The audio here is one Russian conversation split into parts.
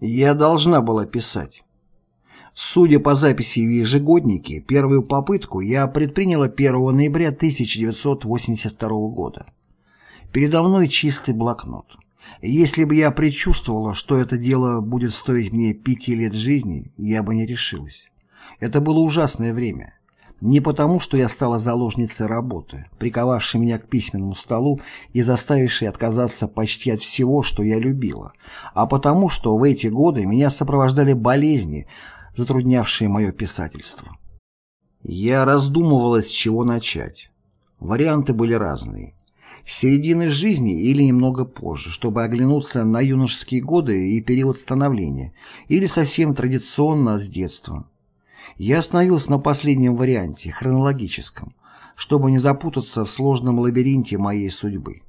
Я должна была писать. Судя по записи в ежегоднике, первую попытку я предприняла 1 ноября 1982 года. Передо мной чистый блокнот. Если бы я предчувствовала, что это дело будет стоить мне пяти лет жизни, я бы не решилась. Это было ужасное время. Не потому, что я стала заложницей работы, приковавшей меня к письменному столу и заставившей отказаться почти от всего, что я любила, а потому, что в эти годы меня сопровождали болезни, затруднявшие мое писательство. Я раздумывала, с чего начать. Варианты были разные. С середины жизни или немного позже, чтобы оглянуться на юношеские годы и период становления, или совсем традиционно с детства. Я остановился на последнем варианте, хронологическом, чтобы не запутаться в сложном лабиринте моей судьбы.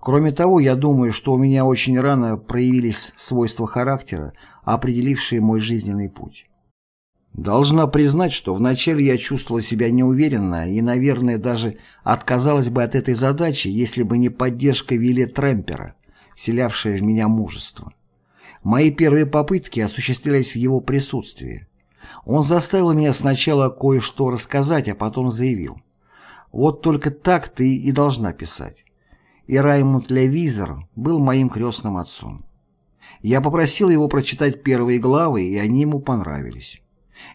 Кроме того, я думаю, что у меня очень рано проявились свойства характера, определившие мой жизненный путь. Должна признать, что вначале я чувствовала себя неуверенно и, наверное, даже отказалась бы от этой задачи, если бы не поддержка Вилли Трэмпера, вселявшая в меня мужество. Мои первые попытки осуществлялись в его присутствии. Он заставил меня сначала кое-что рассказать, а потом заявил. Вот только так ты и должна писать. И Раймонд Левизер был моим крестным отцом. Я попросил его прочитать первые главы, и они ему понравились.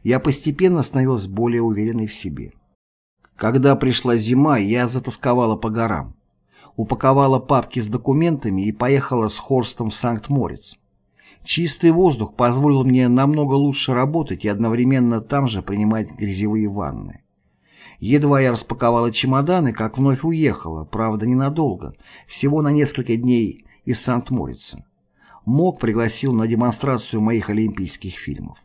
Я постепенно становилась более уверенной в себе. Когда пришла зима, я затасковала по горам. Упаковала папки с документами и поехала с Хорстом в Санкт-Морец. Чистый воздух позволил мне намного лучше работать и одновременно там же принимать грязевые ванны. Едва я распаковала чемоданы, как вновь уехала, правда ненадолго, всего на несколько дней из Санкт-Морица. МОК пригласил на демонстрацию моих олимпийских фильмов.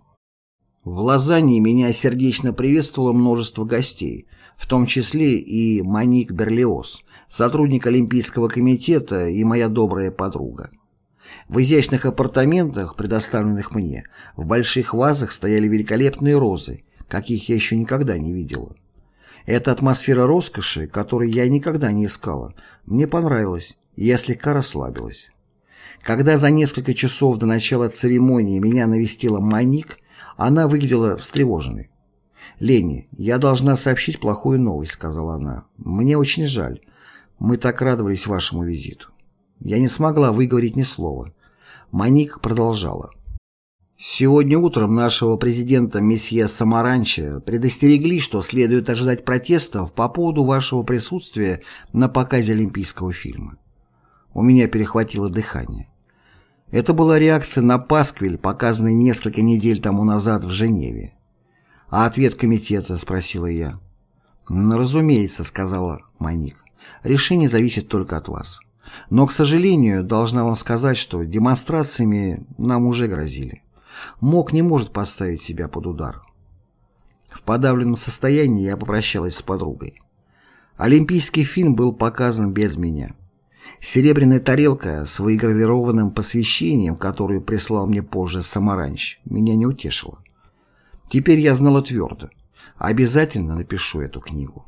В Лозанне меня сердечно приветствовало множество гостей, в том числе и Моник Берлиоз, сотрудник Олимпийского комитета и моя добрая подруга. В изящных апартаментах, предоставленных мне, в больших вазах стояли великолепные розы, каких я еще никогда не видела. Эта атмосфера роскоши, которой я никогда не искала, мне понравилась, и я слегка расслабилась. Когда за несколько часов до начала церемонии меня навестила Моник, она выглядела встревоженной. «Ленни, я должна сообщить плохую новость», — сказала она. «Мне очень жаль. Мы так радовались вашему визиту». Я не смогла выговорить ни слова. Моник продолжала. Сегодня утром нашего президента месье Самаранча предостерегли, что следует ожидать протестов по поводу вашего присутствия на показе олимпийского фильма. У меня перехватило дыхание. Это была реакция на пасквиль, показанный несколько недель тому назад в Женеве. «А ответ комитета?» – спросила я. «Ну, «Разумеется», – сказала Моник. «Решение зависит только от вас». Но, к сожалению, должна вам сказать, что демонстрациями нам уже грозили. МОК не может поставить себя под удар. В подавленном состоянии я попрощалась с подругой. Олимпийский фильм был показан без меня. Серебряная тарелка с выгравированным посвящением, которую прислал мне позже Самаранч, меня не утешила. Теперь я знала твердо. Обязательно напишу эту книгу.